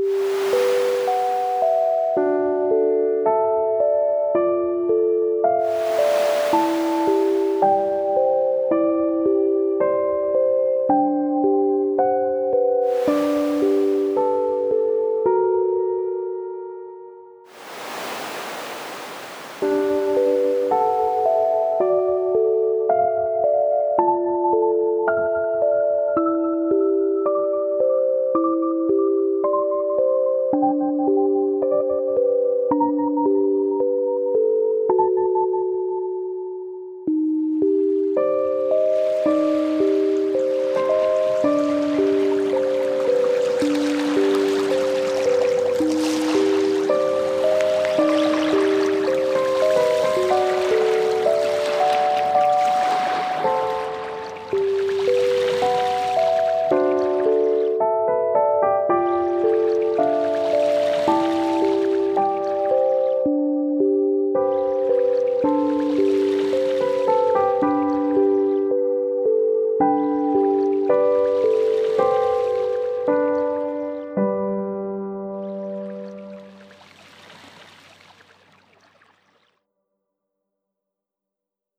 you